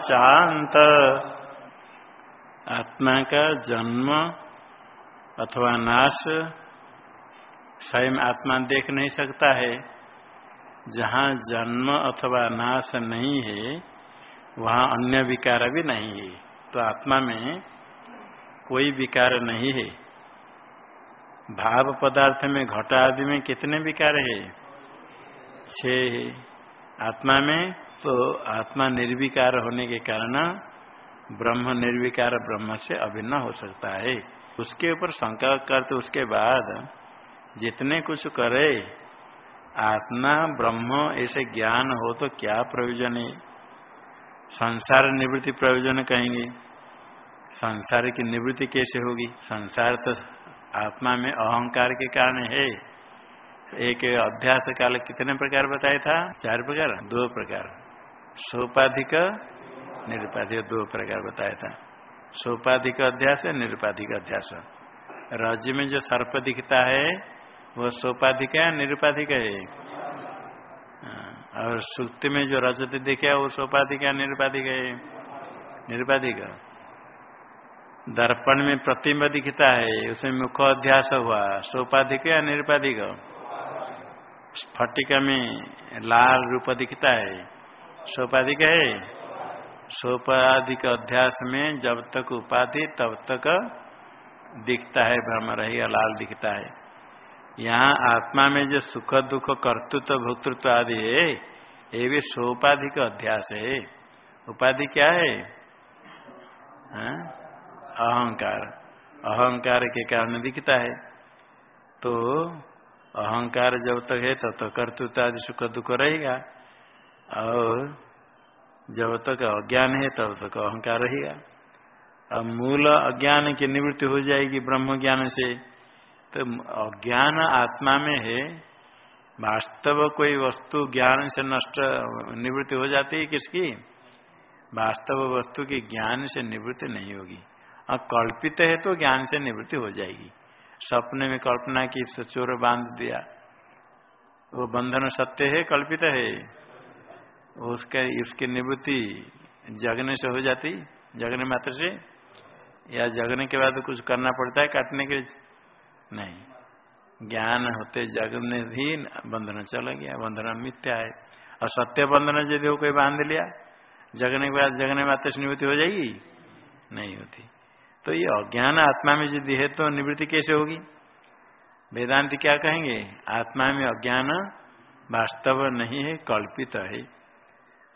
चांत आत्मा का जन्म अथवा नाश, स्वयं आत्मा देख नहीं सकता है। जहाँ जन्म अथवा नाश नहीं है, वहाँ अन्य विकार भी नहीं है। तो आत्मा में कोई विकार नहीं है। भाव पदार्थ में घटा आदि में कितने विकार है? छह आत्मा में तो आत्मा निर्विकार होने के कारण ब्रह्म निर्विकार ब्रह्म से अभिन्न हो सकता है। उसके ऊपर शंका करते उसके बाद, जितने कुछ करे, आत्मा, ब्रह्म, ऐसे ज्ञान हो तो क्या प्रयोजन है? संसार निवृत्ति प्रयोजन कहेंगे। संसार की निवृत्ति कैसे होगी? संसार तो आत्मा में अहंकार के कारण है। एक अभ्यास काल कितने प्रकार बताया था? चार प्रकार? दो प्रकार। सोपाधिक निरुपाधिक दो प्रकार बताया था। सोपाधिक अध्यास निरुपाधिक अध्यास राज्य में जो सर्प दिखता है वो सोपाधिक है निरुपाधिक है? हाँ, और सुक्ति में जो रजत दिखे वो सोपाधिक है निरुपाधिक है? निरुपाधिक। दर्पण में प्रतिम्ब दिखता है उसमें मुख अध्यास हुआ। सोपाधिक या निरुपाधिक? स्फटिका में लाल रूप दिखता है, सोपाधिक है। सोपाधिक अध्यास में जब तक उपाधि तब तक दिखता है भ्रम रहेगा लाल दिखता है। यहाँ आत्मा में जो सुख दुख, कर्तृत्व, भोक्तृत्व आदि है, ये भी सोपाधिक अध्यास है। उपाधि क्या है? हाँ? अहंकार। अहंकार के कारण दिखता है। तो अहंकार जब तक है, तब तक कर्तृत्व आदि सुख दुख रहेगा। और जब तक अज्ञान है, तब तक अहंकार रहेगा। अब मूल अज्ञान की निवृत्ति हो जाएगी ब्रह्म ज्ञान से। तो अज्ञान आत्मा में है, वास्तव कोई वस्तु ज्ञान से नष्ट निवृत्ति हो जाती है किसकी? वास्तव वस्तु की ज्ञान से निवृत्ति नहीं होगी। और कल्पित है तो ज्ञान से निवृत्ति हो जाएगी। सपने में कल्पना की चोर बाँध दिया। वो बंधन सत्य है, कल्पित है। उसके, उसकी निवृत्ति जगने से हो जाती, जगने मात्र से, या जगने के बाद कुछ करना पड़ता है, काटने के नहीं। ज्ञान होते जगने ही बंधन चला गया, बंधन मिथ्या है। और सत्य बंधन यदि कोई बाँध लिया, जगने के बाद जगने मात्र से निवृत्ति हो जाएगी? नहीं होती। तो ये अज्ञान आत्मा में यदि है तो निवृत्ति कैसे होगी? वेदांत क्या कहेंगे? आत्मा में अज्ञान वास्तव नहीं है, कल्पित है।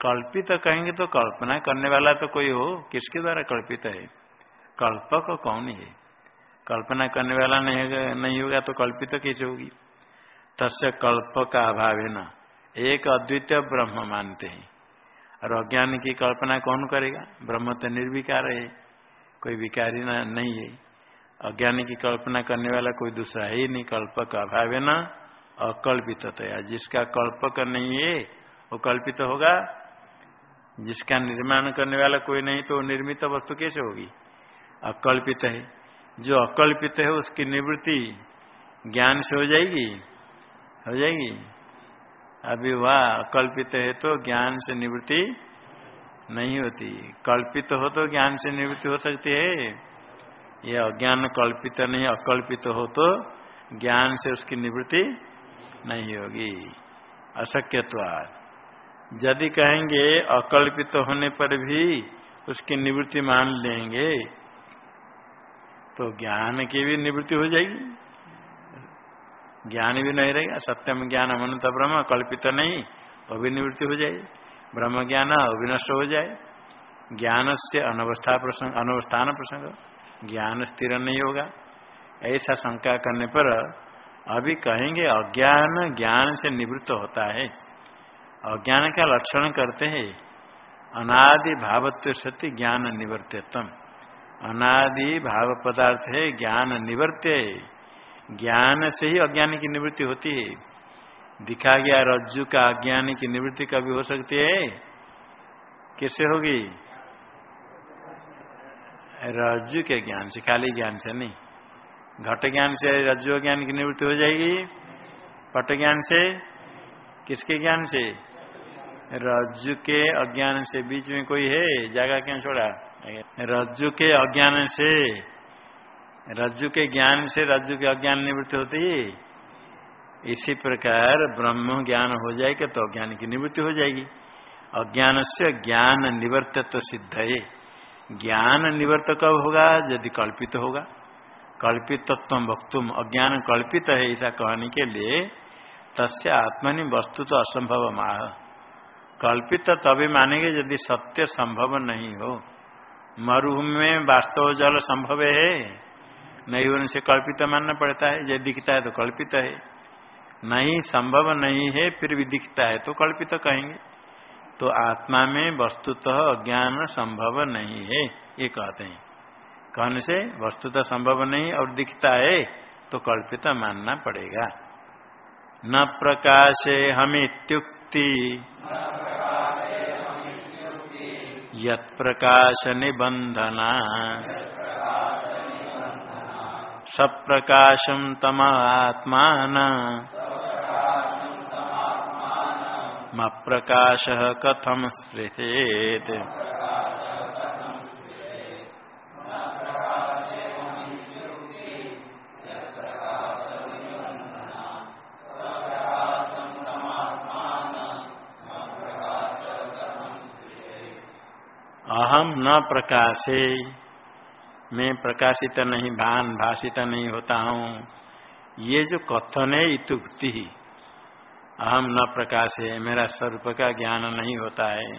कल्पित कहेंगे तो कल्पना करने वाला तो कोई हो, किसके द्वारा कल्पित है? कल्पक कौन है? कल्पना करने वाला नहीं नहीं होगा तो कल्पित कैसे होगी? तस्य कल्प का अभाव है न एक अद्वितीय ब्रह्म मानते हैं। और अज्ञान की कल्पना कौन करेगा? ब्रह्म तो निर्विकार है। कोई विकारी ना, नहीं है। अज्ञानी की कल्पना करने वाला कोई दूसरा है ही नहीं, कल्पक अभाव है। न अकल्पित जिसका कल्पक नहीं है, वो कल्पित होगा। जिसका निर्माण करने वाला कोई नहीं तो निर्मित वस्तु कैसे होगी? अकल्पित है। जो अकल्पित है, उसकी निवृत्ति ज्ञान से हो जाएगी। हो जाएगी। अभी वह अकल्पित है तो ज्ञान से निवृत्ति नहीं होती। कल्पित हो तो ज्ञान से निवृत्ति हो सकती है। ये अज्ञान कल्पित नहीं, अकल्पित हो तो ज्ञान से उसकी निवृत्ति नहीं होगी। अशक्यवाद यदि कहेंगे अकल्पित होने पर भी उसकी निवृत्ति मान लेंगे तो ज्ञान की भी निवृत्ति हो जाएगी। ज्ञान भी नहीं रहेगा। सत्यम ज्ञान अमनता ब्रह्म, कल्पित नहीं, वो भी निवृत्ति हो जाएगी। ब्रह्म ज्ञान अविनष्ट हो जाए। ज्ञान से अनवस्था प्रसंग अनवस्थान प्रसंग, ज्ञान स्थिर नहीं होगा। ऐसा शंका करने पर अभी कहेंगे, अज्ञान ज्ञान से निवृत्त होता है। अज्ञान का लक्षण करते हैं, अनादि भावत्व सत्य ज्ञान निवर्त्यत्म अनादि भाव पदार्थ है, ज्ञान निवर्त्य ज्ञान से ही अज्ञान की निवृत्ति होती है। दिखा गया रज्जु का अज्ञान की निवृत्ति कभी हो सकती है? कैसे होगी? रज्जु के ज्ञान से, खाली ज्ञान से नहीं। घट ज्ञान से रज्जु ज्ञान की निवृत्ति हो जाएगी। पट ज्ञान से, किसके ज्ञान से? रज्जु के अज्ञान से बीच में कोई है? जगह क्यों छोड़ा? रज्जु के अज्ञान से, रज्जु के ज्ञान से रज्जु के अज्ञान निवृत्ति होती है। इसी प्रकार ब्रह्म ज्ञान हो जाएगा तो अज्ञान की निवृत्ति हो जाएगी। अज्ञान से ज्ञान निवर्त तो सिद्ध है। ज्ञान निवर्त कब होगा? यदि कल्पित होगा। कल्पित तत्व वक्तुम अज्ञान कल्पित है ऐसा कहने के लिए तस्य आत्मनि वस्तु तो असंभव माह कल्पित तभी मानेंगे यदि सत्य संभव नहीं हो। मरुभूमि में वास्तव जल संभव है। नहीं होने से कल्पित मानना पड़ता है। यदि दिखता है तो कल्पित है। नहीं, संभव नहीं है, फिर भी दिखता है तो कल्पित तो कहेंगे। तो आत्मा में वस्तुतः अज्ञान संभव नहीं है, ये कहते हैं। कहने से वस्तुतः संभव नहीं और दिखता है तो कल्पित मानना पड़ेगा। न प्रकाशे इत्युक्ति यत प्रकाश निबंधना सप्रकाशम तम आत्मा प्रकाश कथम स्मृतेत अहम न प्रकाशे। मैं प्रकाशित नहीं, भान भाषित नहीं होता हूँ। ये जो कथन है इतुक्ति अहम न प्रकाश है मेरा स्वरूप का ज्ञान नहीं होता है।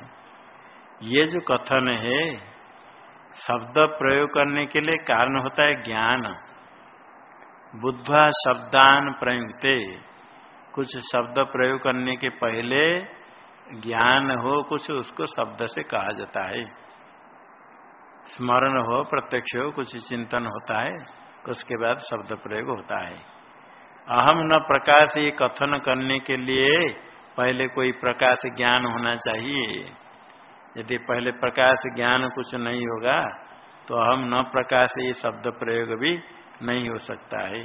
ये जो कथन है, शब्द प्रयोग करने के लिए कारण होता है ज्ञान। बुद्धा शब्दान प्रयुक्ते। कुछ शब्द प्रयोग करने के पहले ज्ञान हो, कुछ उसको शब्द से कहा जाता है। स्मरण हो, प्रत्यक्ष हो, कुछ चिंतन होता है, उसके बाद शब्द प्रयोग होता है। अहम न प्रकाश ये कथन करने के लिए पहले कोई प्रकाश ज्ञान होना चाहिए। यदि पहले प्रकाश ज्ञान कुछ नहीं होगा तो अहम न प्रकाश ये शब्द प्रयोग भी नहीं हो सकता है।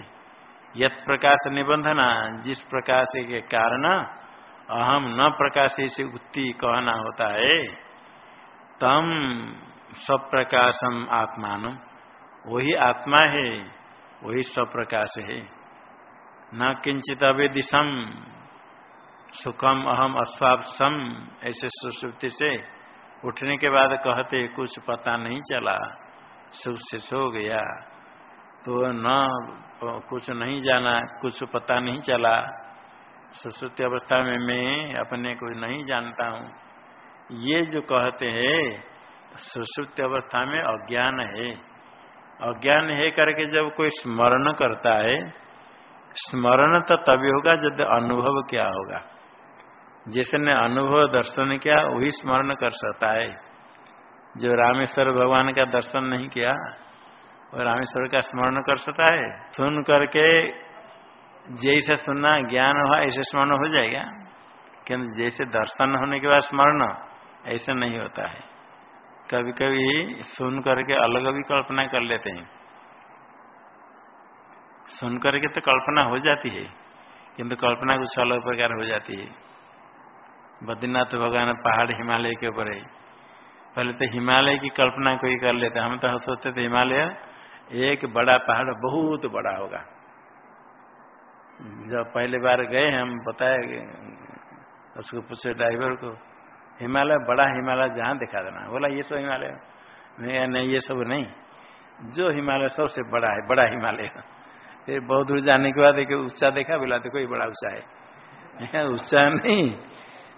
यथ प्रकाश निबंधना, जिस प्रकाश के कारण अहम न प्रकाश से उत्ति कहना होता है, तम सब प्रकाशम आत्मान वही आत्मा है, वही सब प्रकाश है। न किंचित अवेदिशम, सुखम अहम अस्वापसम, ऐसे सुश्रुति से उठने के बाद कहते, कुछ पता नहीं चला सुख से सो गया। तो न, कुछ नहीं जाना, कुछ पता नहीं चला। सुश्रुति अवस्था में मैं अपने को नहीं जानता हूँ। ये जो कहते हैं, सुश्रुति अवस्था में अज्ञान है। अज्ञान है करके जब कोई स्मरण करता है स्मरण तो तभी होगा जब अनुभव क्या होगा। जिसने अनुभव दर्शन किया, वही स्मरण कर सकता है। जो रामेश्वर भगवान का दर्शन नहीं किया, वो रामेश्वर का स्मरण कर सकता है। सुन करके जैसे सुनना ज्ञान हुआ, ऐसे स्मरण हो जाएगा। किंतु जैसे दर्शन होने के बाद स्मरण, ऐसे नहीं होता है। कभी कभी सुन करके अलग भी कल्पना कर लेते हैं। सुन करके तो कल्पना हो जाती है, किंतु कल्पना कुछ अलग प्रकार हो जाती है। बद्रीनाथ भगवान पहाड़ हिमालय के ऊपर है। पहले तो हिमालय की कल्पना कोई कर लेते, हम तो सोचते थे हिमालय एक बड़ा पहाड़ बहुत बड़ा होगा। जब पहले बार गए हम बताए उसको पूछे ड्राइवर को, हिमालय बड़ा हिमालय जहाँ दिखा देना। बोला, ये सब हिमालय नहीं ये सब नहीं। जो हिमालय सबसे बड़ा है, बड़ा हिमालय फिर बहुत दूर जाने के बाद एक ऊँचा देखा बोला देखो ये बड़ा ऊँचा है। ऊँचा नहीं।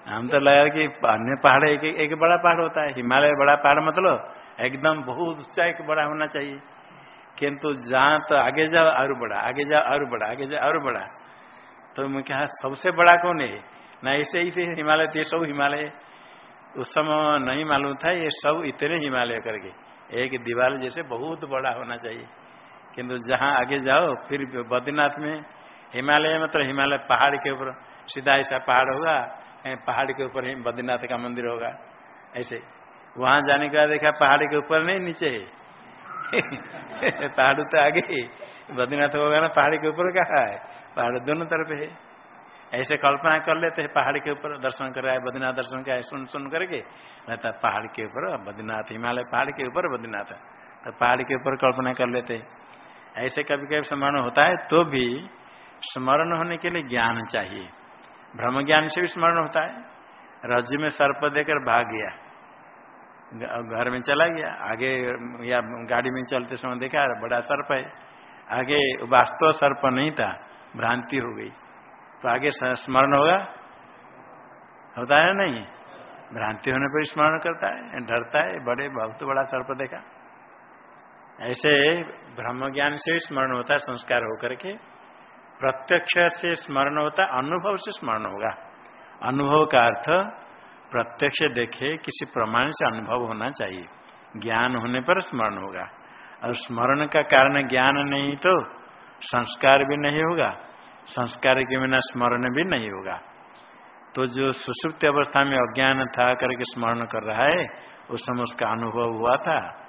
हम तो लगा कि अन्य पहाड़ एक, एक बड़ा पहाड़ होता है। हिमालय बड़ा पहाड़ मतलब एकदम बहुत ऊँचा एक बड़ा होना चाहिए। किंतु जहाँ तो आगे जाओ और बड़ा आगे जाओ और बड़ा आगे जाओ और बड़ा। तो मैं कहा सबसे बड़ा कौन है? ना ऐसे ही से हिमालय थे सब हिमालय। उस समय नहीं मालूम था ये सब इतने हिमालय करके। एक दीवार जैसे बहुत बड़ा होना चाहिए। किंतु जहाँ आगे जाओ, फिर बद्रीनाथ में, हिमालय मतलब हिमालय पहाड़ के ऊपर, सीधा ऐसा पहाड़ होगा पहाड़ के ऊपर ही बद्रीनाथ का मंदिर होगा। ऐसे। वहाँ जाने के बाद देखा पहाड़ के ऊपर नहीं, नीचे पहाड़ तो आगे बद्रीनाथ होगा ना, पहाड़ के ऊपर कहा है? पहाड़ दोनों तरफ़ है। ऐसे कल्पना कर लेते हैं, पहाड़ के ऊपर दर्शन कर रहा है बद्रीनाथ दर्शन का सुन सुन करके। रहता पहाड़ के ऊपर, बद्रीनाथ, हिमालय पहाड़ के ऊपर बद्रीनाथ। तो पहाड़ के ऊपर कल्पना कर लेते ऐसे कभी कभी स्मरण होता है तो भी स्मरण होने के लिए ज्ञान चाहिए। ब्रह्म ज्ञान से भी स्मरण होता है। रज्जु में सर्प देकर भाग गया। घर में चला गया। आगे या गाड़ी में चलते समय देखा बड़ा सर्प है। आगे वास्तव सर्प नहीं था, भ्रांति हो गई। तो आगे स्मरण होगा? होता है नहीं? भ्रांति होने पर स्मरण करता है, डरता है, बड़े, बहुत बड़ा सर्प देखा। ऐसे ब्रह्म ज्ञान से स्मरण होता है संस्कार होकर के। प्रत्यक्ष से स्मरण होता है, अनुभव से स्मरण होगा। अनुभव का अर्थ, प्रत्यक्ष देखे किसी प्रमाण से अनुभव होना चाहिए। ज्ञान होने पर स्मरण होगा। और स्मरण का कारण ज्ञान नहीं तो संस्कार भी नहीं होगा। संस्कार के बिना स्मरण भी नहीं होगा। तो जो सुसुप्त अवस्था में अज्ञान था करके स्मरण कर रहा है, उस समय उसका अनुभव हुआ था।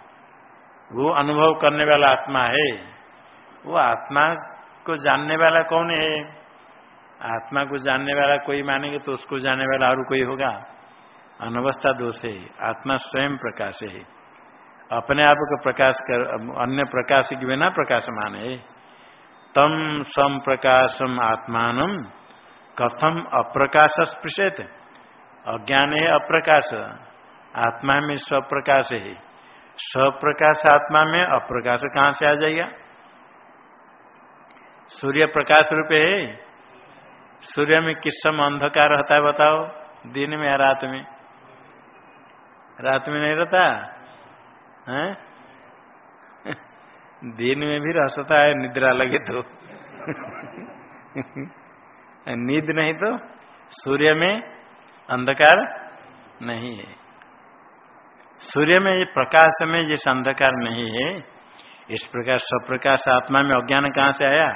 वो अनुभव करने वाला आत्मा है। वो आत्मा को जानने वाला कौन है? आत्मा को जानने वाला कोई मानेंगे तो उसको जानने वाला और कोई होगा? अनवस्था दोष है। आत्मा स्वयं प्रकाश है। अपने आप को प्रकाश कर, अन्य प्रकाश के बिना प्रकाशमान है। तम सम प्रकाशम आत्मान कथम अप्रकाश स्पृशेत। अज्ञान है अप्रकाश। आत्मा में स्वप्रकाश है। स्वप्रकाश आत्मा में अप्रकाश कहाँ से आ जाएगा? सूर्य प्रकाश रूपे है। सूर्य में किस समय अंधकार रहता है बताओ, दिन में या रात में? रात में नहीं रहता? है? दिन में भी रह सकता है, निद्रा लगे तो। नींद नहीं तो सूर्य में अंधकार नहीं है। सूर्य में प्रकाश में, जिस अंधकार नहीं है इस प्रकार स्वप्रकाश आत्मा में अज्ञान कहाँ से आया?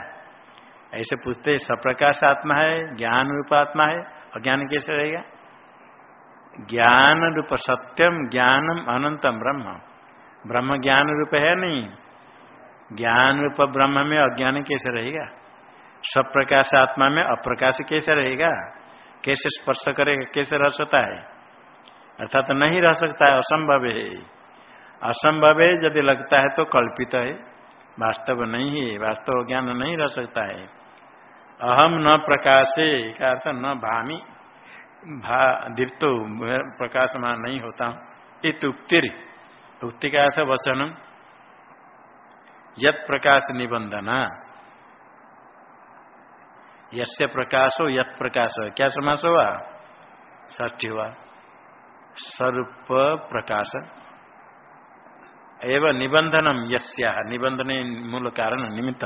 ऐसे पूछते सप्रकाश आत्मा है, ज्ञान रूप आत्मा है, अज्ञान कैसे रहेगा? ज्ञान रूप सत्यम, ज्ञानम अनंतम ब्रह्म। ब्रह्म ज्ञान रूप है नहीं? ज्ञान रूप ब्रह्म में अज्ञान कैसे रहेगा? सब प्रकाश आत्मा में अप्रकाश कैसे रहेगा? कैसे स्पर्श करेगा? कैसे रह सकता है? अर्थात तो नहीं रह सकता है, असंभव है। असंभव है, यदि लगता है तो कल्पित है। वास्तव नहीं है, वास्तव ज्ञान नहीं रह सकता है। अहम न प्रकाशे का अर्थ न भामी। भा दीप्तो प्रकाशमान नहीं होता हूँ। इत उक्तिर उक्ति का अर्थ वचनम। यत प्रकाश निबंधना। प्रकाशो यत प्रकाश। क्या समास हुआ? ष्ठी हुआ। स्वरूप प्रकाश। एवं निबंधनम यस्या। निबंधन मूल कारण निमित्त।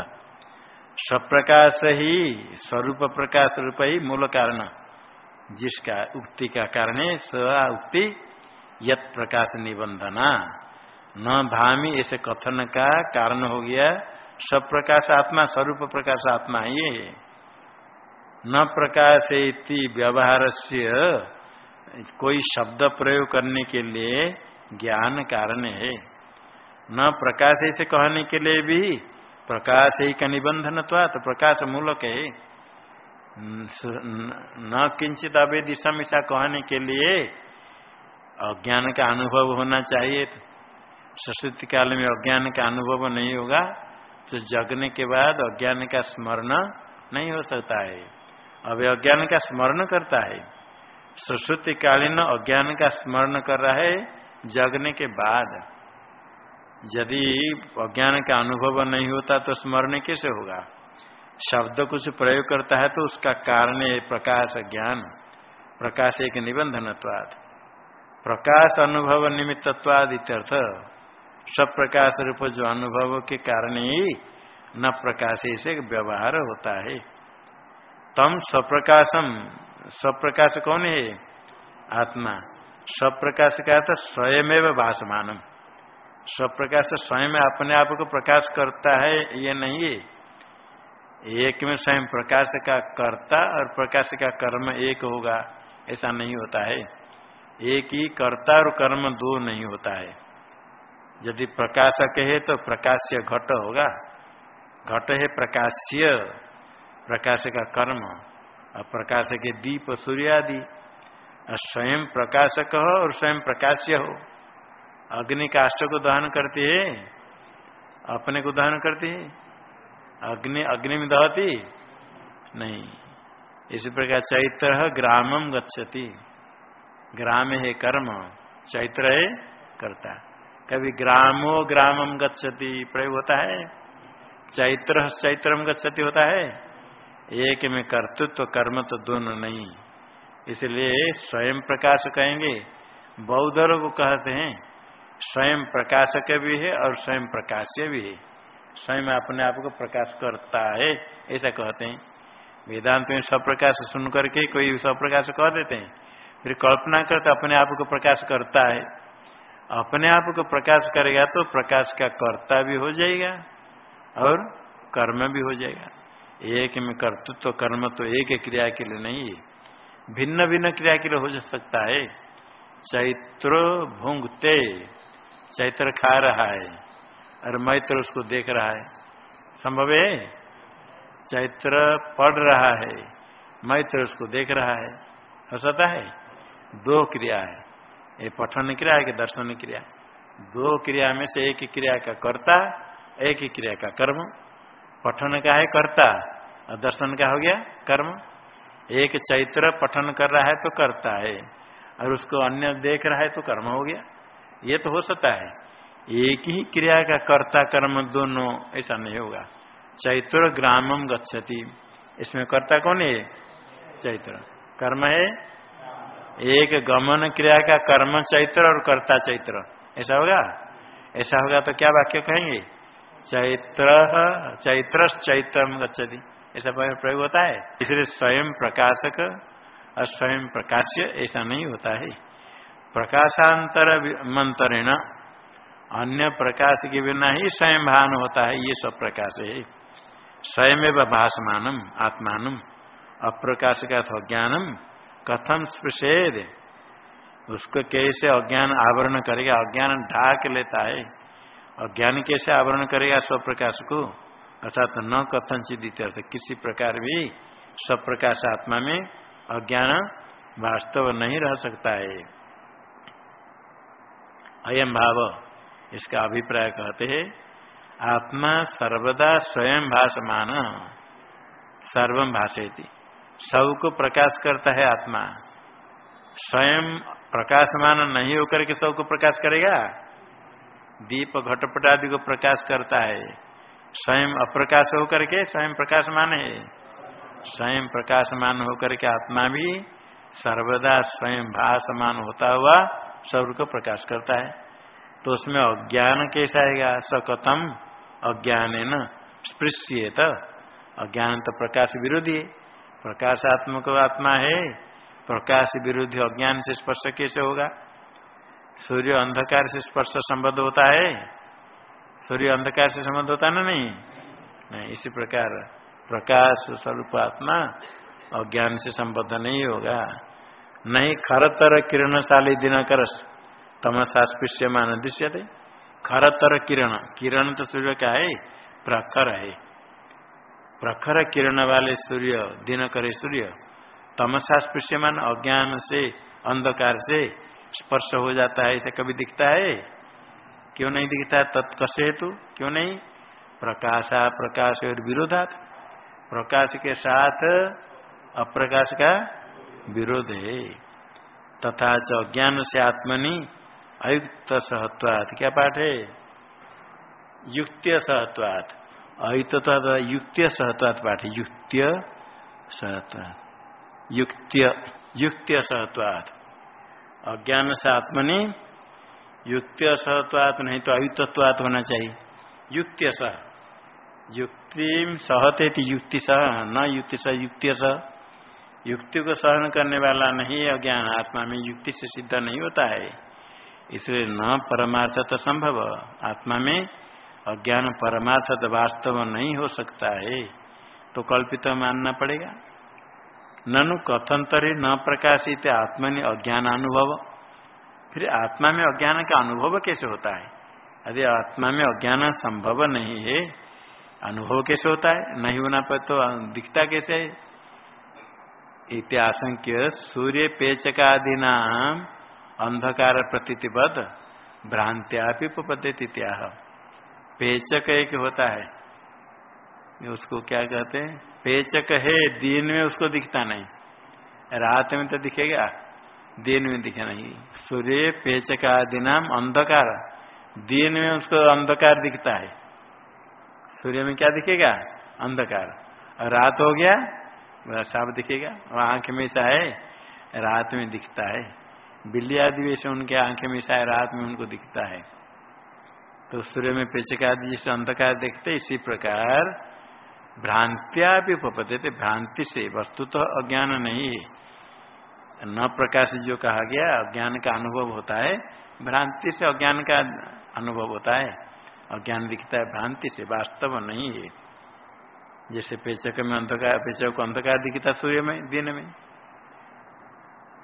स्वप्रकाश ही स्वरूप प्रकाश रूप ही मूल कारण। जिसका उक्ति का कारण है स उक्ति यत प्रकाश निबंधना। न भामी ऐसे कथन का कारण हो गया। सब प्रकाश आत्मा, स्वरूप प्रकाश आत्मा ये न प्रकाश व्यवहार से कोई शब्द प्रयोग करने के लिए ज्ञान कारण है। न प्रकाश ऐसे कहने के लिए भी, प्रकाश ही का निबंधन तो प्रकाश मूलक है। न किंचित अवेदी समीक्षा कहने के लिए अज्ञान का अनुभव होना चाहिए सरस्वती काल में अज्ञान का अनुभव नहीं होगा तो जगने के बाद अज्ञान का स्मरण नहीं हो सकता है। अब अज्ञान का स्मरण करता है। सरस्वती कालीन अज्ञान का स्मरण कर रहा है, जगने के बाद। यदि अज्ञान का अनुभव नहीं होता तो स्मरण कैसे होगा? शब्द कुछ प्रयोग करता है तो उसका कारण प्रकाश ज्ञान। प्रकाश एक निबंधनत्वाद। प्रकाश अनुभव निमित्तवाद इत्यर्थ। सब प्रकाश रूप जो अनुभव के कारण ही न प्रकाश से व्यवहार होता है। तम स्वप्रकाशम स्वप्रकाश कौन है? आत्मा। सब प्रकाश का अर्थ स्वयं सब प्रकाश स्वयं अपने आप को प्रकाश करता है, ये नहीं है। एक में स्वयं प्रकाश का कर्ता और प्रकाश का कर्म एक होगा, ऐसा नहीं होता है। एक ही कर्ता और कर्म दो नहीं होता है। यदि प्रकाशक है तो प्रकाश्य घट होगा। घट है प्रकाश्य, प्रकाश का कर्म। प्रकाश के दीप सूर्य आदि स्वयं प्रकाशक हो और स्वयं प्रकाश्य हो। अग्नि काष्ट को दहन करती है, अपने को दहन करती है। अग्नि अग्नि में दहती? नहीं। इसी प्रकार चैत्र ग्रामम गच्छति। ग्राम है कर्म, चैत्र है करता। कभी ग्रामो ग्रामम गच्छति, प्रयोग होता है। चैत्र, चैत्रम गच्छति होता है। एक में कर्तृत्व तो कर्म तो दोनों नहीं। इसलिए स्वयं प्रकाश कहेंगे। बौद्धर को कहते हैं, स्वयं प्रकाशक भी है और स्वयं प्रकाश्य भी है। स्वयं अपने आप को प्रकाश करता है, ऐसा कहते हैं। वेदांत में सब प्रकाश सुन करके कोई सब प्रकाश कह देते हैं। फिर कल्पना करते अपने आप को प्रकाश करता है। अपने आप को प्रकाश करेगा तो प्रकाश का कर्ता भी हो जाएगा और कर्म भी हो जाएगा। एक में कर्तृत्व तो कर्म तो एक क्रिया के लिए नहीं है। भिन्न भिन्न क्रिया के लिए हो जा सकता है। चैत्र भूंगते, चैत्र खा रहा है और मैत्र उसको देख रहा है। संभव है? चैत्र पढ़ रहा है, मैत्र उसको देख रहा है। हो सकता है? दो क्रिया है। ये पठन क्रिया एक दर्शन क्रिया? दो क्रिया में से एक क्रिया का कर्ता, एक ही क्रिया का कर्म। पठन का है कर्ता। और दर्शन का हो गया कर्म। एक चैत्र पठन कर रहा है तो करता है। और उसको अन्य देख रहा है तो कर्म हो गया। ये तो हो सकता है। एक ही क्रिया का कर्ता कर्म दोनों ऐसा नहीं होगा। चैत्र ग्रामम गच्छति। इसमें कर्ता कौन है? चैत्र। कर्म है? एक गमन क्रिया का कर्म चैत्र और कर्ता चैत्र। ऐसा होगा? ऐसा होगा तो क्या वाक्य कहेंगे? चैत्र चैत्र चैत्र गच्छति। ऐसा प्रयोग होता है। इसलिए स्वयं प्रकाशक और स्वयं प्रकाश्य, ऐसा नहीं होता है। प्रकाशांतर मंत्रेण अन्य प्रकाश के बिना ही स्वयं भान होता है, ये सब प्रकाश है। स्वयं भाषमानम आत्मान अप्रकाश का अज्ञानम कथम स्पृशेद उसको कैसे अज्ञान आवरण करेगा? अज्ञान ढाक लेता है। अज्ञान कैसे आवरण करेगा स्वप्रकाश को? अर्थात न कथन चिदित अर्थ किसी प्रकार भी स्वप्रकाश आत्मा में अज्ञान वास्तव नहीं रह सकता है। अयम भाव, इसका अभिप्राय कहते हैं, आत्मा सर्वदा स्वयं भाषमान सर्वम भाषेती। सबको प्रकाश करता है आत्मा। स्वयं प्रकाशमान नहीं होकर के सबको प्रकाश करेगा? दीप घटपट आदि को प्रकाश करता है। स्वयं अप्रकाश होकर के स्वयं प्रकाशमान है। स्वयं प्रकाशमान होकर के आत्मा भी सर्वदा स्वयं भाषमान होता हुआ सर्व को प्रकाश करता है। तो उसमें अज्ञान कैसा आएगा? सकतम अज्ञान है न स्पृश्येत। अज्ञान तो प्रकाश विरोधी है। प्रकाशात्मक आत्मा है। प्रकाश विरोधी अज्ञान से स्पर्श कैसे होगा? सूर्य अंधकार से स्पर्श संबद्ध होता है। सूर्य अंधकार से संबद्ध होता ना नहीं? नहीं इसी प्रकार प्रकाश स्वरूप आत्मा अज्ञान से संबद्ध नहीं होगा। नहीं खरतर किरणशाली दिनकर तमसास्पृश्यमान दृश्य थे खरतर किरण किरण तो सूर्य का है प्रखर है। प्रखर किरण वाले सूर्य दिन करे सूर्य तमसास्पृश्यमान अज्ञान से अंधकार से स्पर्श हो जाता है, ऐसे कभी दिखता है? क्यों नहीं दिखता है? तत्कसे हेतु क्यों नहीं? प्रकाशा, प्रकाश और विरोधात। प्रकाश के साथ अप्रकाश का विरोध है। तथा च अज्ञान से आत्मनि अयुक्त सहत्वात। क्या पाठ है? युक्त सहत्वात। अयुक्त युक्त सहत्वात पाठ युक्त सहत्वात। युक्त युक्त सहत्वात। अज्ञान से आत्मनि युक्त सहत्वात नहीं तो अयुक्तत्वात होना चाहिए। युक्त सह युक्ति सहते युक्ति सह न युक्ति सह युक्त सह युक्ति को सहन करने वाला नहीं अज्ञान आत्मा में, युक्ति से सिद्ध नहीं होता है। इसलिए न परमार्थ तो संभव। आत्मा में अज्ञान परमार्थ तो वास्तव नहीं हो सकता है। तो कल्पित मानना पड़ेगा। ननु कथंतरी न प्रकाशित आत्मा ने अज्ञान अनुभव फिर आत्मा में अज्ञान का अनुभव कैसे होता है? यदि आत्मा में अज्ञान संभव नहीं है, अनुभव कैसे होता है? नहीं होना पर तो दिखता कैसे इत्याशंक्य सूर्य पेचकादीना अंधकार प्रतीतिबद्ध त्याह पेचक एक होता है। उसको क्या कहते हैं? पेचक है, दिन में उसको दिखता नहीं। रात में तो दिखेगा, दिन में दिखे नहीं। सूर्य पेचकादि नाम अंधकार। दिन में उसको अंधकार दिखता है। सूर्य में क्या दिखेगा? अंधकार। और रात हो गया साफ़ दिखेगा और आँख में ऐसा है, रात में दिखता है। बिल्ली आदि वैसे उनके आँखें में ऐसा है, रात में उनको दिखता है। तो सूर्य में पेचक आदि जैसे अंधकार देखते इसी प्रकार भ्रांत्या भी उपपते थे भ्रांति से। वस्तु तो अज्ञान नहीं। है न प्रकाश जो कहा गया, अज्ञान का अनुभव होता है। भ्रांति से अज्ञान का अनुभव होता है। अज्ञान दिखता है भ्रांति से, वास्तव नहीं है। जैसे पेचक में अंधकार, पेचक को अंधकार दिखता सूर्य में, दिन में।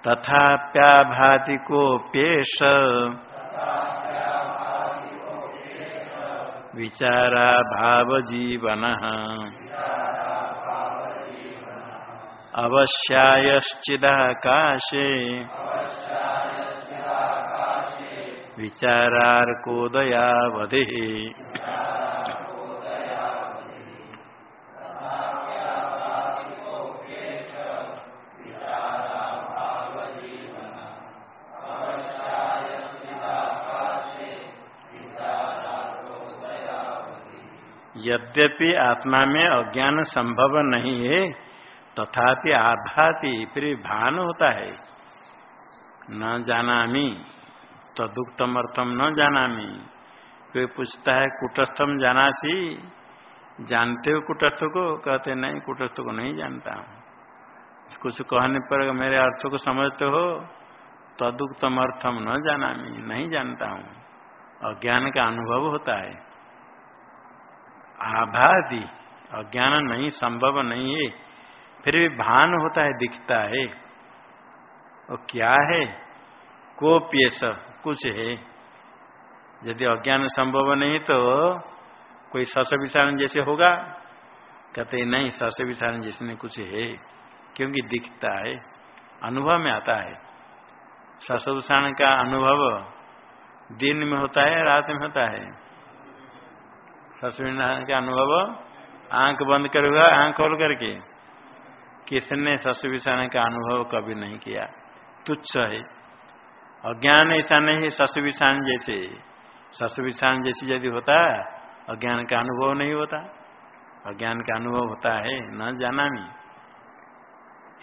तथा प्याभाति को पेश विचारा भाव जीवन अवश्यायश्चिदाकाशे विचारार्कोदयावधि। यद्यपि आत्मा में अज्ञान संभव नहीं है, तथापि आभाति फिर भान होता है। न जानामी तदुक्तम अर्थम न जानामी। कोई पूछता है, कुटस्थम जानासी? जानते हो कुटस्थ को? कहते, नहीं, कुटस्थ को नहीं जानता हूँ। कुछ कहने पर मेरे अर्थ को समझते हो तदुक्तम अर्थम न जानामी, नहीं जानता हूँ। अज्ञान का अनुभव होता है। आभादी, अज्ञान नहीं, संभव नहीं है। फिर भी भान होता है, दिखता है। वो क्या है? कोप्यस कुछ है। यदि अज्ञान संभव नहीं तो कोई सस विचारण जैसे होगा? कहते नहीं सस विचारण जैसे नहीं, कुछ है। क्योंकि दिखता है, अनुभव में आता है। सस विचारण का अनुभव दिन में होता है, रात में होता है। ससुर का अनुभव, आँख बंद कर हुआ, आँख खोल करके। किसने ससु विषाण का अनुभव कभी नहीं किया? तुच्छ है। अज्ञान ऐसा नहीं है ससु विषाण जैसे। ससु विषाण जैसी यदि होता, अज्ञान का अनुभव नहीं होता। अज्ञान का अनुभव होता है, न जाना नहीं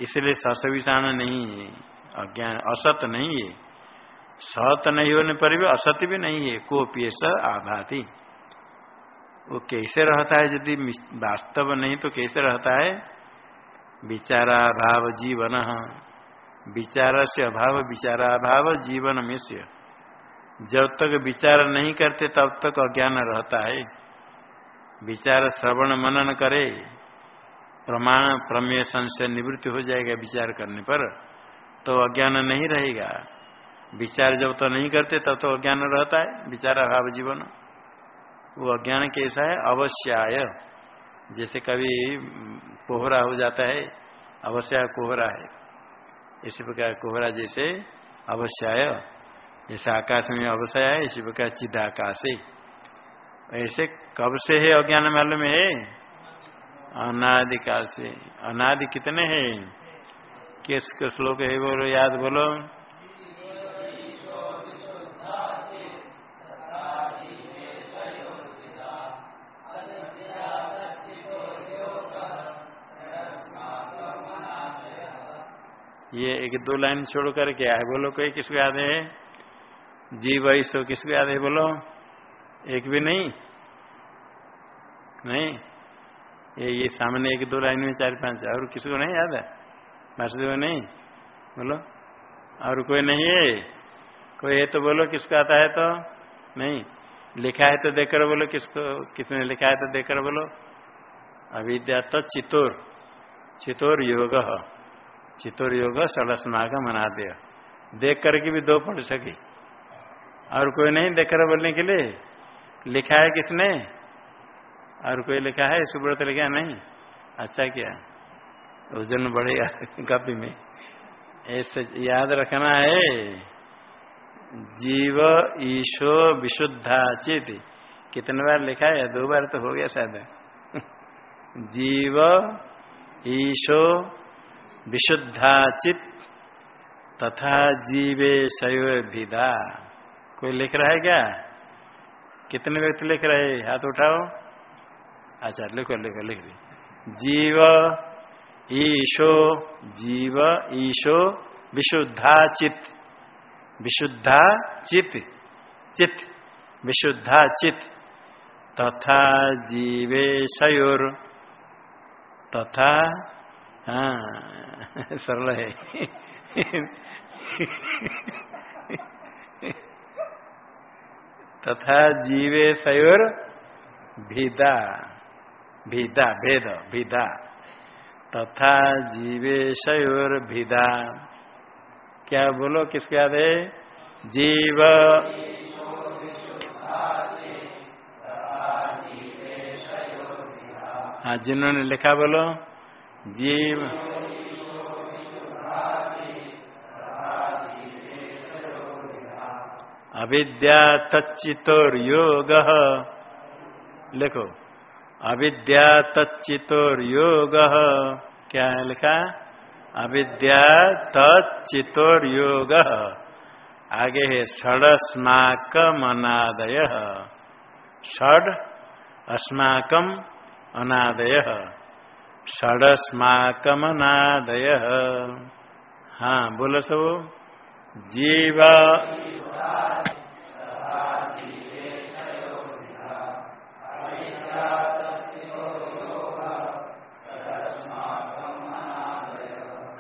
इसलिए सस विषाण नहीं है। अज्ञान असत नहीं है। सत नहीं होने पर भी, असत भी नहीं है। कोपी आभाती। वो कैसे रहता है यदि वास्तव नहीं तो कैसे रहता है? विचाराभाव जीवन विचार से अभाव, विचाराभाव जीवन में जब तक विचार नहीं करते, तब तक अज्ञान रहता है। विचार श्रवण मनन करे, प्रमाण प्रमेय संशय निवृत्ति हो जाएगा विचार करने पर तो अज्ञान नहीं रहेगा। विचार जब तो नहीं करते, तब तो अज्ञान रहता है विचार अभाव जीवन। वो अज्ञान कैसा है, अवश्याय। जैसे कभी कोहरा हो जाता है अवश्य कोहरा है। इसी प्रकार कोहरा जैसे अवश्याय, जैसे आकाश में अवश्य है, इसी प्रकार चिदाकाश है। ऐसे कब से है अज्ञान मालूम है? अनादिकाल से। अनादि कितने हैं? किस श्लोक है बोलो याद बोलो। एक दो लाइन छोड़ करके आए। बोलो, कोई किसको याद है? जी वही सो किसको याद है? बोलो, एक भी नहीं? नहीं? ये ये सामने एक दो लाइन में चार पाँच, और किसको नहीं याद है? वासुदेव नहीं? बोलो, और कोई नहीं है? कोई है तो बोलो, किसको आता है तो? नहीं। लिखा है तो देखकर बोलो, किसको, किसने लिखा है तो देखकर बोलो। अविद्या तो चितोर चितोर योग चित्तौर योग षडस्माग मना दे देख करके भी दो पढ़ सके। और कोई नहीं देख कर बोलने के लिए। लिखा है किसने? और कोई लिखा है? सुब्रत लिखा नहीं। अच्छा क्या? वज़न बढ़ेगा कपी में। ऐसे याद रखना है। जीव ईशो विशुद्धा चित। कितने बार लिखा है? दो बार तो हो गया शायद। जीव ईशो विशुद्धा चित तथा जीवे शैव विदा कोई लिख रहा है क्या? कितने व्यक्ति लिख रहे हाथ उठाओ। अच्छा लिखो लिखो, लिख दी। जीव ईशो जीव ईशो विशुद्धा चित विशुद्धा चित चित विशुद्धा चित तथा जीवेशयोर तथा हाँ सरल है। तथा जीवे सयोर भिदा भिदा, भेद, भिदा। तथा जीवे सयोर भिदा। क्या बोलो, किसके याद है? जीव। हाँ जिन्होंने लिखा बोलो। जीव। अविद्या तच्चितोर योग लिखो। अविद्या तच्चितोर योग क्या है लिखा? अविद्या तच्चितोर योग आगे है षड षडस्माक मनादय षड अस्माकम अनादय षडस्माकम अनादय हाँ बोलो सब। जीव।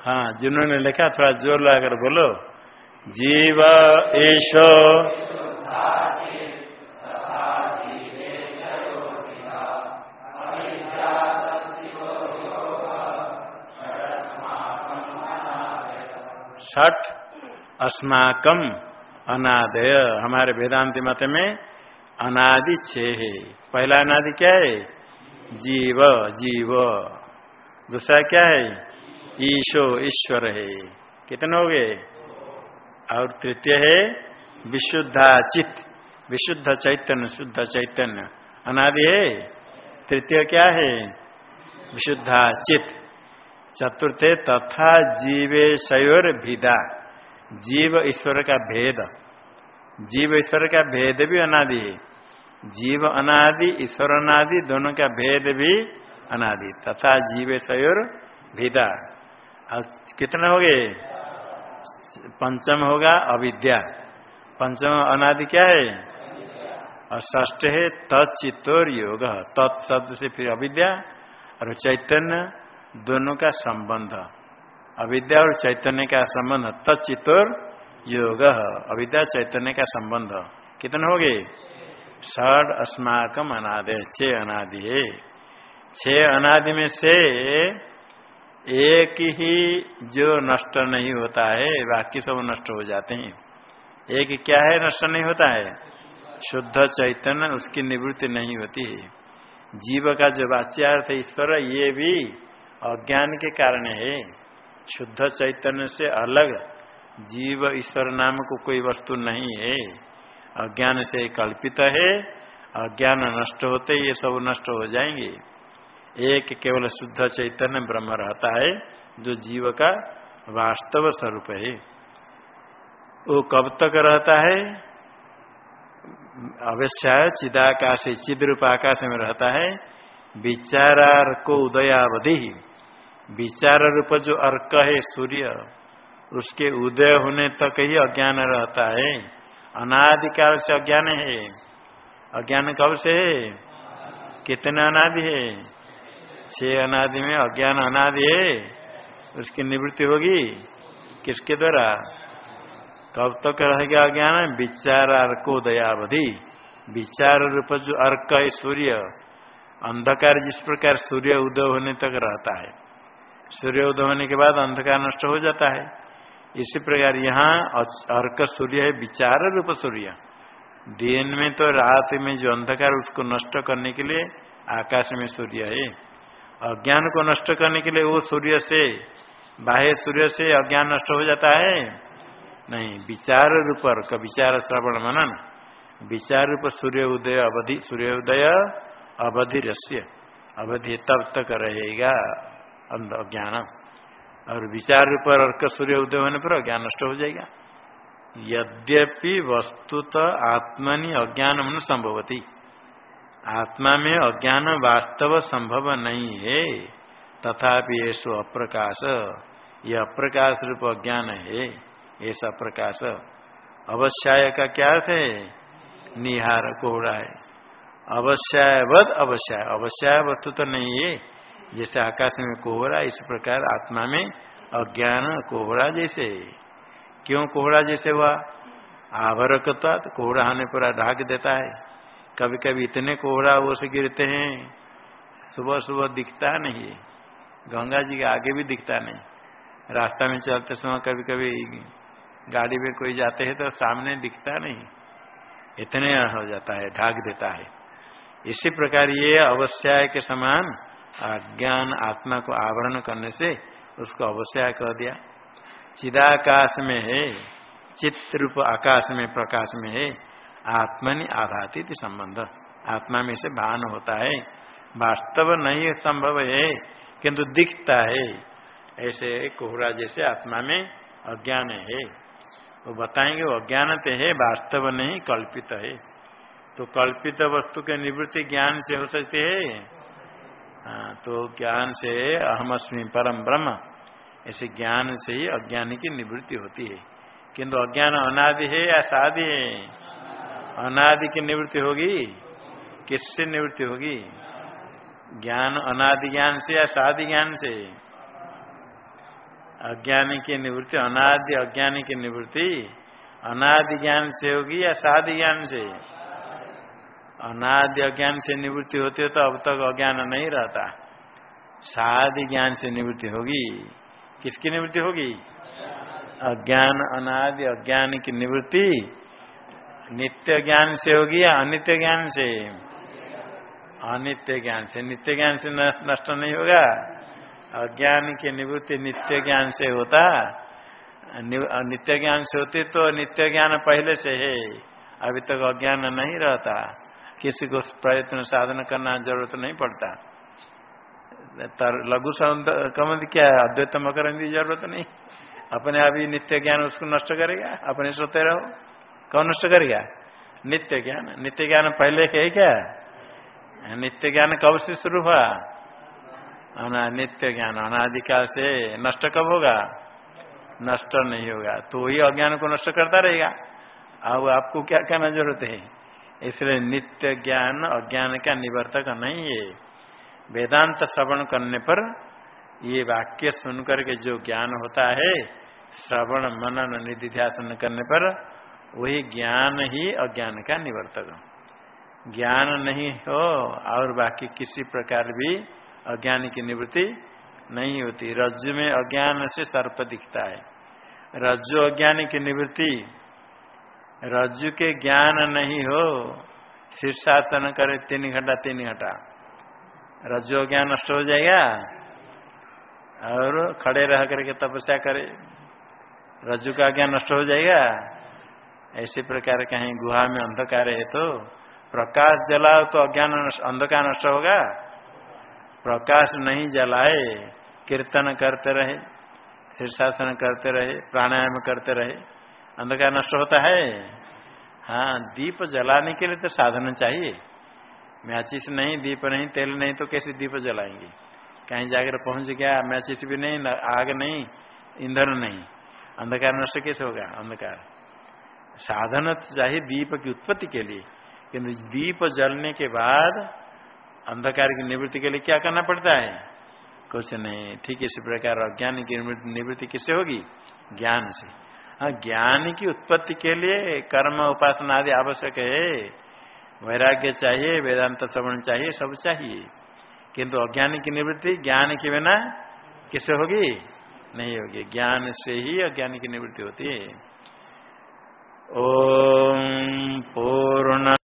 हाँ जिन्होंने लिखा, थोड़ा ज़ोर लगाकर बोलो। जीव ईशो षठ अस्माकम अनादय। हमारे वेदांति मत में अनादि छे है पहला अनादि क्या है? जीव जीव। दूसरा क्या है? ईशो, ईश्वर है। कितने हो गए? और तृतीय है विशुद्धा चित विशुद्ध चैतन्य, शुद्ध चैतन्य। अनादि है? तृतीय क्या है? विशुद्धा चित चतुर्थ तथा जीवे शयोर भिदा जीव ईश्वर का भेद। जीव ईश्वर का भेद भी अनादि है। जीव अनादि, ईश्वर अनादि दोनों का भेद भी अनादि। तथा जीव शयोर भिदा कितने हो गए? पंचम होगा अविद्या। पंचम अनादि क्या है? और ष्ठ है तत्चित्तोर योग तत्शब्द से फिर अविद्या। और चैतन्य दोनों का संबंध। अविद्या और चैतन्य का संबंध। तत्चित्तोर योग। अविद्या चैतन्य का संबंध। कितने हो गए? षड अस्माकम अनादि। छह अनादि छह अनादि में से एक ही जो नष्ट नहीं होता है, बाकी सब नष्ट हो जाते हैं। एक क्या है, नष्ट नहीं होता है? शुद्ध चैतन्य, उसकी निवृत्ति नहीं होती है। जीव का जो वाच्यार्थ ईश्वर, ये भी अज्ञान के कारण है। शुद्ध चैतन्य से अलग जीव ईश्वर नाम को कोई वस्तु नहीं है। अज्ञान से कल्पित है। अज्ञान नष्ट होते ये सब नष्ट हो जाएँगे। एक केवल शुद्ध चैतन्य ब्रह्म रहता है, जो जीव का वास्तव स्वरूप है। वो कब तक रहता है? अवश्य चिदाकाश चिद रूप आकाश में रहता है। विचारार को उदयावधि। विचार रूप जो अर्क है सूर्य, उसके उदय होने तक ही अज्ञान रहता है। अनादिकाल से अज्ञान है। अज्ञान कब से है? कितने अनादि है? छह अनादि में अज्ञान अनादि है। उसकी निवृत्ति होगी किसके द्वारा? कब तक रहेगा अज्ञान? विचार अर्को दयावधि विचार रूप जो अर्क है सूर्य। अंधकार जिस प्रकार सूर्य उदय होने तक रहता है। सूर्य उदय होने के बाद अंधकार नष्ट हो जाता है। इसी प्रकार यहाँ अर्क सूर्य है, विचार रूप सूर्य। दिन में तो रात में जो अंधकार उसको नष्ट करने के लिए आकाश में सूर्य है। अज्ञान को नष्ट करने के लिए वो सूर्य से, बाह्य सूर्य से अज्ञान नष्ट हो जाता है। नहीं, विचार रूप अर्क, विचार श्रवण मनन। विचार रूप सूर्य उदय, अवधि सूर्य उदय अवधि रस्य। अवधि तब तक रहेगा अज्ञान। और विचार रूप अर्क सूर्य उदय होने पर अज्ञान नष्ट हो जाएगा। यद्यपि वस्तुत आत्मनि अज्ञान मन संभवती। आत्मा में अज्ञान वास्तव संभव नहीं है। तथापि ये सो अप्रकाश। ये अप्रकाश रूप अज्ञान है। ऐसा प्रकाश। अवश्याय का क्या अर्थ है? निहार कोहड़ा है। अवश्यायवद अवश्याय। अवश्याय वस्तु तो नहीं है। जैसे आकाश में कोहरा, इस प्रकार आत्मा में अज्ञान, कोहरा जैसे। क्यों कोहरा जैसे हुआ? आवरक तो कोहरा होने पर ढाक देता है। कभी कभी इतने कोहरा वो से गिरते हैं, सुबह सुबह दिखता नहीं है। गंगा जी के आगे भी दिखता नहीं। रास्ता में चलते समय कभी कभी गाड़ी में कोई जाते हैं तो सामने दिखता नहीं। इतने हो जाता है, ढाक देता है। इसी प्रकार ये अवश्याय के समान अज्ञान आत्मा को आवरण करने से उसको अवश्य कह दिया। चिदाकाश में है चित्त रूप आकाश में प्रकाश में है आत्मनि आघाती संबंध। आत्मा में से भान होता है। वास्तव नहीं संभव है किंतु दिखता है। ऐसे कोहरा जैसे आत्मा में अज्ञान है। वो बताएँगे वो अज्ञान तो है वास्तव नहीं कल्पित है। तो कल्पित वस्तु के निवृत्ति ज्ञान से हो सकती हाँ, तो ज्ञान से अहमअस्मी परम ब्रह्म, ऐसे ज्ञान से ही अज्ञान की निवृत्ति होती है। किंतु अज्ञान अनादि है या शादी है? अनादि की निवृत्ति होगी? किससे निवृत्ति होगी? ज्ञान अनादि ज्ञान से या शादी ज्ञान से? अज्ञानी की निवृत्ति, अनादि अज्ञानी की निवृत्ति, अनादि ज्ञान से होगी या शादी ज्ञान से? अनादि अज्ञान से निवृत्ति होती है तो अब तक अज्ञान नहीं रहता। शादी ज्ञान से निवृत्ति होगी। किसकी निवृत्ति होगी? अज्ञान, अनादि अज्ञान की निवृत्ति नित्य ज्ञान से होगी या अनित्य ज्ञान से? अनित्य ज्ञान से। नित्य ज्ञान से नष्ट नहीं होगा। अज्ञान की निवृत्ति नित्य ज्ञान से होता। नित्य ज्ञान से होती तो नित्य ज्ञान पहले से है। अभी तक अज्ञान नहीं रहता। किसी को प्रयत्न साधन करना ज़रूरत नहीं पड़ता। लघु कमंद क्या है? अद्वैत मकरण की ज़रूरत नहीं। अपने आप ही नित्य ज्ञान उसको नष्ट करेगा। अपने सोते रहो। कौन नष्ट करेगा? नित्य ज्ञान। नित्य ज्ञान पहले है क्या? नित्य ज्ञान कब से शुरू हुआ? अना नित्य ज्ञान अनाधिकाल से। नष्ट कब होगा? नष्ट नहीं होगा। तो ही अज्ञान को नष्ट करता रहेगा। अब आपको क्या कहना ज़रूरत है? इसलिए नित्य ज्ञान, अज्ञान का निवर्तक नहीं है। वेदांत श्रवण करने पर ये वाक्य सुनकर के जो ज्ञान होता है, श्रवण मनन निधिध्यासन करने पर वही ज्ञान ही अज्ञान का निवर्तक। ज्ञान नहीं हो और बाकी किसी प्रकार भी अज्ञान की निवृत्ति नहीं होती। रज्जु में अज्ञान से सर्प दिखता है। रज्जु अज्ञान की निवृत्ति रज्जु के ज्ञान नहीं हो, शीर्षासन करे तीन घंटा तीन घंटा। रज्जु ज्ञान नष्ट हो जाएगा, और खड़े रह करके तपस्या करे, रज्जु का ज्ञान नष्ट हो जाएगा। ऐसे प्रकार कहीं गुहा में अंधकार है तो प्रकाश जलाओ तो अज्ञान अंधकार नष्ट होगा। प्रकाश नहीं जलाए, कीर्तन करते रहे, शीर्षासन करते रहे, प्राणायाम करते रहे। अंधकार नष्ट होता है। हाँ दीप जलाने के लिए तो साधन चाहिए। मैचिस नहीं, दीप नहीं, तेल नहीं तो कैसे दीप जलाएँगे? कहीं जाकर पहुँच गया, मैचिस भी नहीं आग नहीं, ईंधन नहीं। अंधकार नष्ट कैसे होगा? अंधकार। साधन चाहिए दीप की उत्पत्ति के लिए। किंतु दीप जलने के बाद अंधकार की निवृत्ति के लिए क्या करना पड़ता है? कुछ नहीं। ठीक इसी प्रकार अज्ञान की निवृत्ति किससे होगी? ज्ञान से। हाँ ज्ञान की उत्पत्ति के लिए कर्म, उपासना आदि आवश्यक है। वैराग्य चाहिए, वेदांत श्रवण चाहिए, सब चाहिए। किंतु अज्ञान की निवृत्ति, ज्ञान के बिना किसे होगी? नहीं होगी। ज्ञान से ही अज्ञान की निवृत्ति होती है। ओम पूर्ण